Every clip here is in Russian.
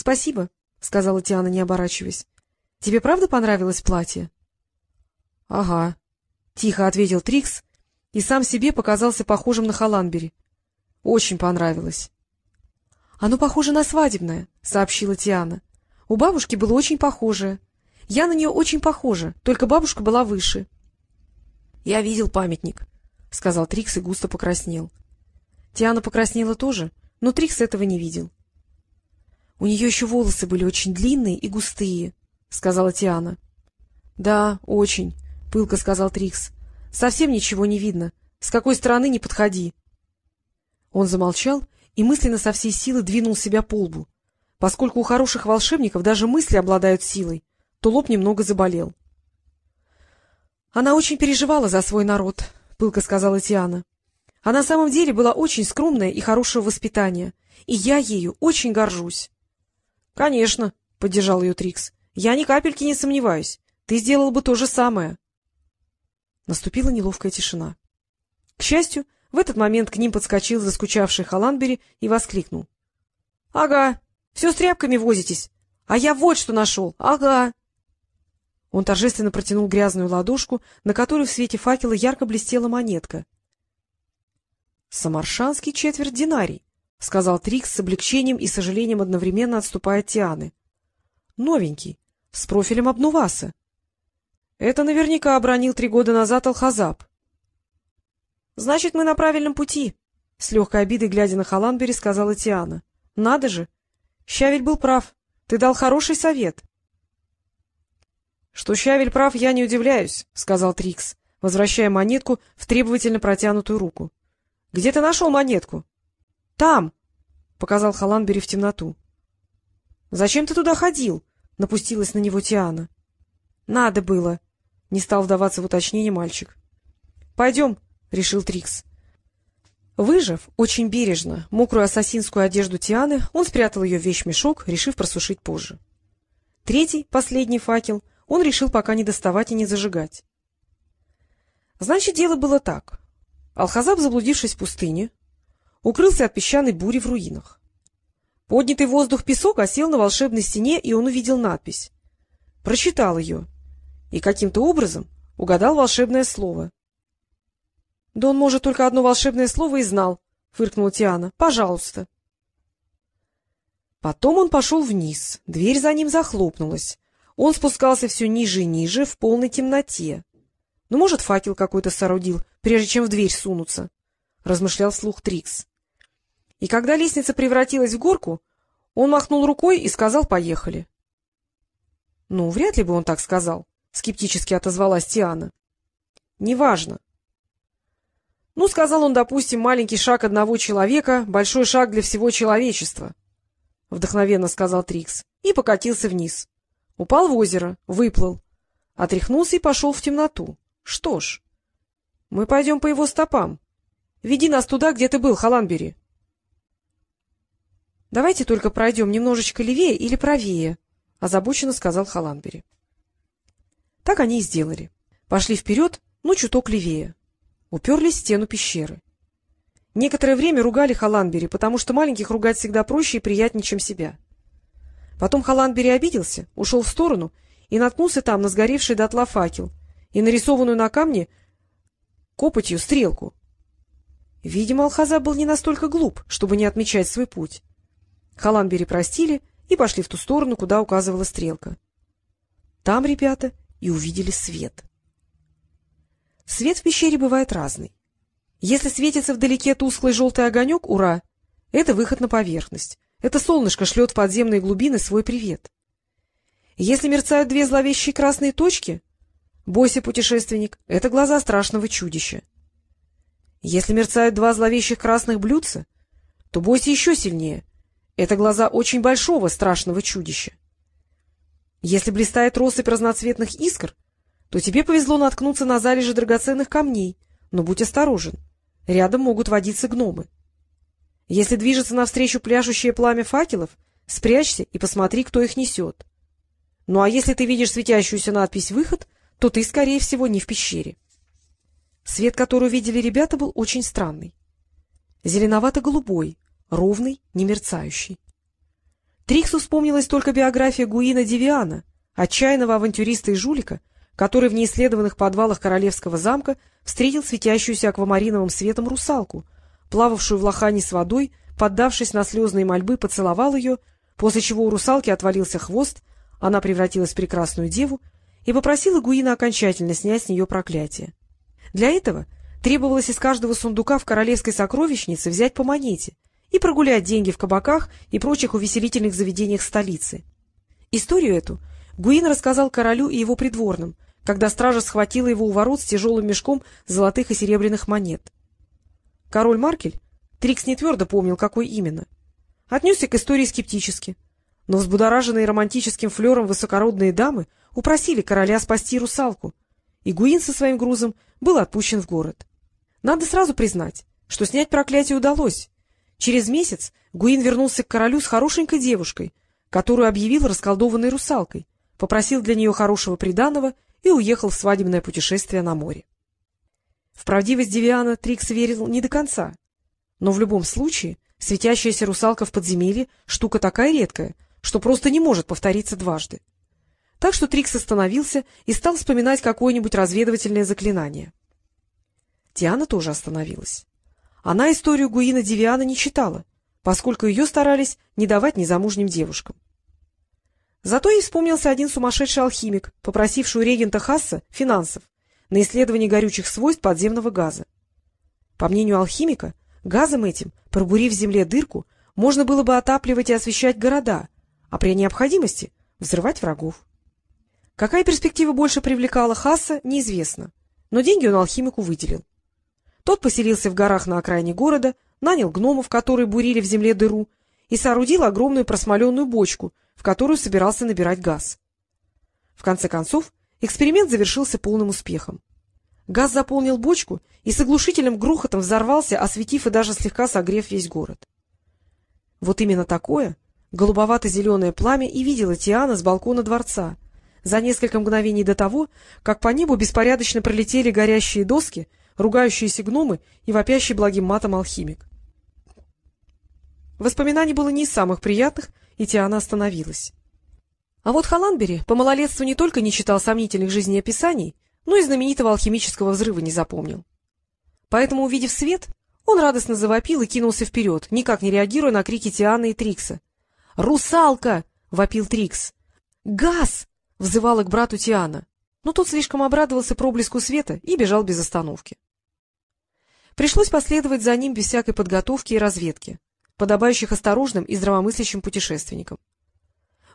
— Спасибо, — сказала Тиана, не оборачиваясь. — Тебе правда понравилось платье? — Ага, — тихо ответил Трикс и сам себе показался похожим на Халанбери. — Очень понравилось. — Оно похоже на свадебное, — сообщила Тиана. — У бабушки было очень похожее. Я на нее очень похожа, только бабушка была выше. — Я видел памятник, — сказал Трикс и густо покраснел. Тиана покраснела тоже, но Трикс этого не видел. — У нее еще волосы были очень длинные и густые, — сказала Тиана. — Да, очень, — пылко сказал Трикс. — Совсем ничего не видно. С какой стороны не подходи. Он замолчал и мысленно со всей силы двинул себя по лбу. Поскольку у хороших волшебников даже мысли обладают силой, то лоб немного заболел. — Она очень переживала за свой народ, — пылко сказала Тиана. — А на самом деле была очень скромная и хорошего воспитания, и я ею очень горжусь. — Конечно, — поддержал ее Трикс. — Я ни капельки не сомневаюсь. Ты сделал бы то же самое. Наступила неловкая тишина. К счастью, в этот момент к ним подскочил заскучавший Халанбери и воскликнул. — Ага, все с тряпками возитесь. А я вот что нашел. Ага. Он торжественно протянул грязную ладошку, на которой в свете факела ярко блестела монетка. — Самаршанский четверть динарий, — сказал Трикс с облегчением и сожалением одновременно отступая от Тианы. — Новенький, с профилем обнуваса. Это наверняка обронил три года назад Алхазаб. — Значит, мы на правильном пути, — с легкой обидой, глядя на Халанбери, сказала Тиана. — Надо же! Щавель был прав. Ты дал хороший совет. — Что Щавель прав, я не удивляюсь, — сказал Трикс, возвращая монетку в требовательно протянутую руку. — Где ты нашел монетку? — Там, — показал Халанбери в темноту. — Зачем ты туда ходил? — напустилась на него Тиана. — Надо было, — не стал вдаваться в уточнение мальчик. — Пойдем, — решил Трикс. Выжав очень бережно мокрую ассасинскую одежду Тианы, он спрятал ее в вещмешок, решив просушить позже. Третий, последний факел, он решил пока не доставать и не зажигать. Значит, дело было так. Алхазаб, заблудившись в пустыне, укрылся от песчаной бури в руинах. Поднятый воздух песок осел на волшебной стене, и он увидел надпись. Прочитал ее и каким-то образом угадал волшебное слово. — Да он, может, только одно волшебное слово и знал, — фыркнула Тиана. — Пожалуйста. Потом он пошел вниз, дверь за ним захлопнулась. Он спускался все ниже и ниже, в полной темноте. Ну, может, факел какой-то соорудил, прежде чем в дверь сунуться, — размышлял вслух Трикс. И когда лестница превратилась в горку, он махнул рукой и сказал «поехали». — Ну, вряд ли бы он так сказал. — скептически отозвалась Тиана. — Неважно. — Ну, сказал он, допустим, маленький шаг одного человека, большой шаг для всего человечества, — вдохновенно сказал Трикс, и покатился вниз. Упал в озеро, выплыл, отряхнулся и пошел в темноту. Что ж, мы пойдем по его стопам. Веди нас туда, где ты был, Халанбери. — Давайте только пройдем немножечко левее или правее, — озабоченно сказал Халанбери. Так они и сделали. Пошли вперед, ну, чуток левее. Уперлись в стену пещеры. Некоторое время ругали Халанбери, потому что маленьких ругать всегда проще и приятнее, чем себя. Потом Халанбери обиделся, ушел в сторону и наткнулся там на сгоревший дотла факел и нарисованную на камне копотью стрелку. Видимо, Алхаза был не настолько глуп, чтобы не отмечать свой путь. Халанбери простили и пошли в ту сторону, куда указывала стрелка. Там ребята и увидели свет. Свет в пещере бывает разный. Если светится вдалеке тусклый желтый огонек, ура! Это выход на поверхность. Это солнышко шлет в подземные глубины свой привет. Если мерцают две зловещие красные точки, бойся, путешественник, это глаза страшного чудища. Если мерцают два зловещих красных блюдца, то бойся еще сильнее. Это глаза очень большого страшного чудища. Если блистает россыпь разноцветных искр, то тебе повезло наткнуться на залежи драгоценных камней, но будь осторожен, рядом могут водиться гномы. Если движется навстречу пляшущее пламя факелов, спрячься и посмотри, кто их несет. Ну а если ты видишь светящуюся надпись «Выход», то ты, скорее всего, не в пещере. Свет, который увидели ребята, был очень странный. Зеленовато-голубой, ровный, не мерцающий. Триксу вспомнилась только биография Гуина Девиана, отчаянного авантюриста и жулика, который в неисследованных подвалах королевского замка встретил светящуюся аквамариновым светом русалку, плававшую в лохане с водой, поддавшись на слезные мольбы, поцеловал ее, после чего у русалки отвалился хвост, она превратилась в прекрасную деву и попросила Гуина окончательно снять с нее проклятие. Для этого требовалось из каждого сундука в королевской сокровищнице взять по монете и прогулять деньги в кабаках и прочих увеселительных заведениях столицы. Историю эту Гуин рассказал королю и его придворным, когда стража схватила его у ворот с тяжелым мешком золотых и серебряных монет. Король Маркель, Трикс не твердо помнил, какой именно, отнесся к истории скептически, но взбудораженные романтическим флером высокородные дамы упросили короля спасти русалку, и Гуин со своим грузом был отпущен в город. Надо сразу признать, что снять проклятие удалось. Через месяц Гуин вернулся к королю с хорошенькой девушкой, которую объявил расколдованной русалкой, попросил для нее хорошего приданого и уехал в свадебное путешествие на море. В правдивость Девиана Трикс верил не до конца, но в любом случае светящаяся русалка в подземелье — штука такая редкая, что просто не может повториться дважды. Так что Трикс остановился и стал вспоминать какое-нибудь разведывательное заклинание. Тиана тоже остановилась. Она историю Гуина Девиана не читала, поскольку ее старались не давать незамужним девушкам. Зато ей вспомнился один сумасшедший алхимик, попросивший у регента Хасса финансов на исследование горючих свойств подземного газа. По мнению алхимика, газом этим, пробурив в земле дырку, можно было бы отапливать и освещать города, а при необходимости взрывать врагов. Какая перспектива больше привлекала Хасса, неизвестно, но деньги он алхимику выделил. Тот поселился в горах на окраине города, нанял гномов, которые бурили в земле дыру, и соорудил огромную просмоленную бочку, в которую собирался набирать газ. В конце концов, эксперимент завершился полным успехом. Газ заполнил бочку и с оглушительным грохотом взорвался, осветив и даже слегка согрев весь город. Вот именно такое голубовато-зеленое пламя и видела Тиана с балкона дворца — за несколько мгновений до того, как по небу беспорядочно пролетели горящие доски, ругающиеся гномы и вопящий благим матом алхимик. Воспоминаний было не из самых приятных, и Тиана остановилась. А вот Халанбери по малолетству не только не читал сомнительных жизнеописаний, но и знаменитого алхимического взрыва не запомнил. Поэтому, увидев свет, он радостно завопил и кинулся вперед, никак не реагируя на крики Тианы и Трикса. «Русалка!» — вопил Трикс. «Газ!» взывала к брату Тиана, но тот слишком обрадовался проблеску света и бежал без остановки. Пришлось последовать за ним без всякой подготовки и разведки, подобающих осторожным и здравомыслящим путешественникам.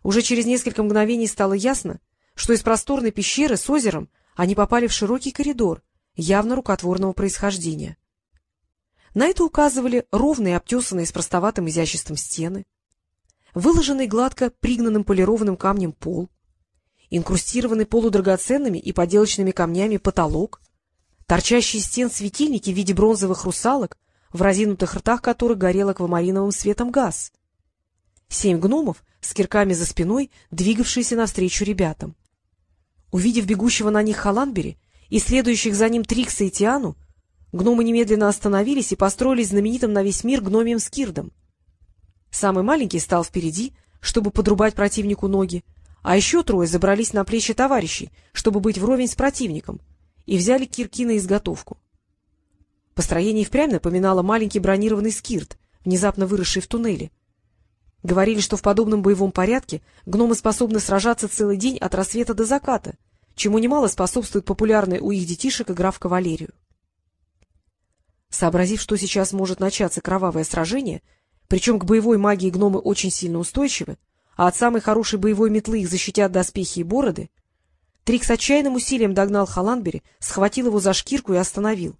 Уже через несколько мгновений стало ясно, что из просторной пещеры с озером они попали в широкий коридор, явно рукотворного происхождения. На это указывали ровные, обтесанные с простоватым изяществом стены, выложенный гладко пригнанным полированным камнем пол, инкрустированный полудрагоценными и поделочными камнями потолок, торчащие стен светильники в виде бронзовых русалок, в разинутых ртах которых горел аквамариновым светом газ. Семь гномов с кирками за спиной, двигавшиеся навстречу ребятам. Увидев бегущего на них Халанбери и следующих за ним Трикса и Тиану, гномы немедленно остановились и построились знаменитым на весь мир гномием скирдом. Самый маленький стал впереди, чтобы подрубать противнику ноги, а еще трое забрались на плечи товарищей, чтобы быть вровень с противником, и взяли кирки на изготовку. Построение впрямь напоминало маленький бронированный скирт, внезапно выросший в туннеле. Говорили, что в подобном боевом порядке гномы способны сражаться целый день от рассвета до заката, чему немало способствует популярная у их детишек игра в кавалерию. Сообразив, что сейчас может начаться кровавое сражение, причем к боевой магии гномы очень сильно устойчивы, а от самой хорошей боевой метлы их защитят доспехи и бороды, Трик с отчаянным усилием догнал Халанбери, схватил его за шкирку и остановил.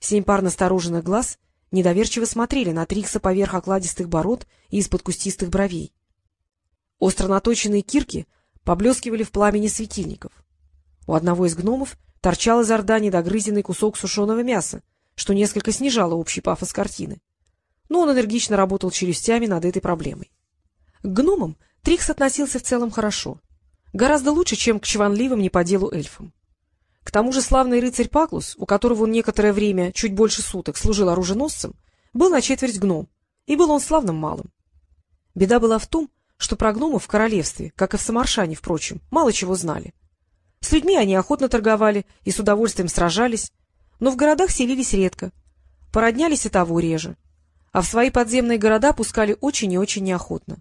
Семь пар настороженных глаз недоверчиво смотрели на Трикса поверх окладистых бород и из-под кустистых бровей. Остро наточенные кирки поблескивали в пламени светильников. У одного из гномов торчал изо рта недогрызенный кусок сушеного мяса, что несколько снижало общий пафос картины. Но он энергично работал челюстями над этой проблемой. К гномам Трикс относился в целом хорошо. Гораздо лучше, чем к чванливым не по делу эльфам. К тому же славный рыцарь Паклус, у которого он некоторое время, чуть больше суток, служил оруженосцем, был на четверть гном, и был он славным малым. Беда была в том, что про гномов в королевстве, как и в Самаршане, впрочем, мало чего знали. С людьми они охотно торговали и с удовольствием сражались, но в городах селились редко, породнялись и того реже, а в свои подземные города пускали очень и очень неохотно.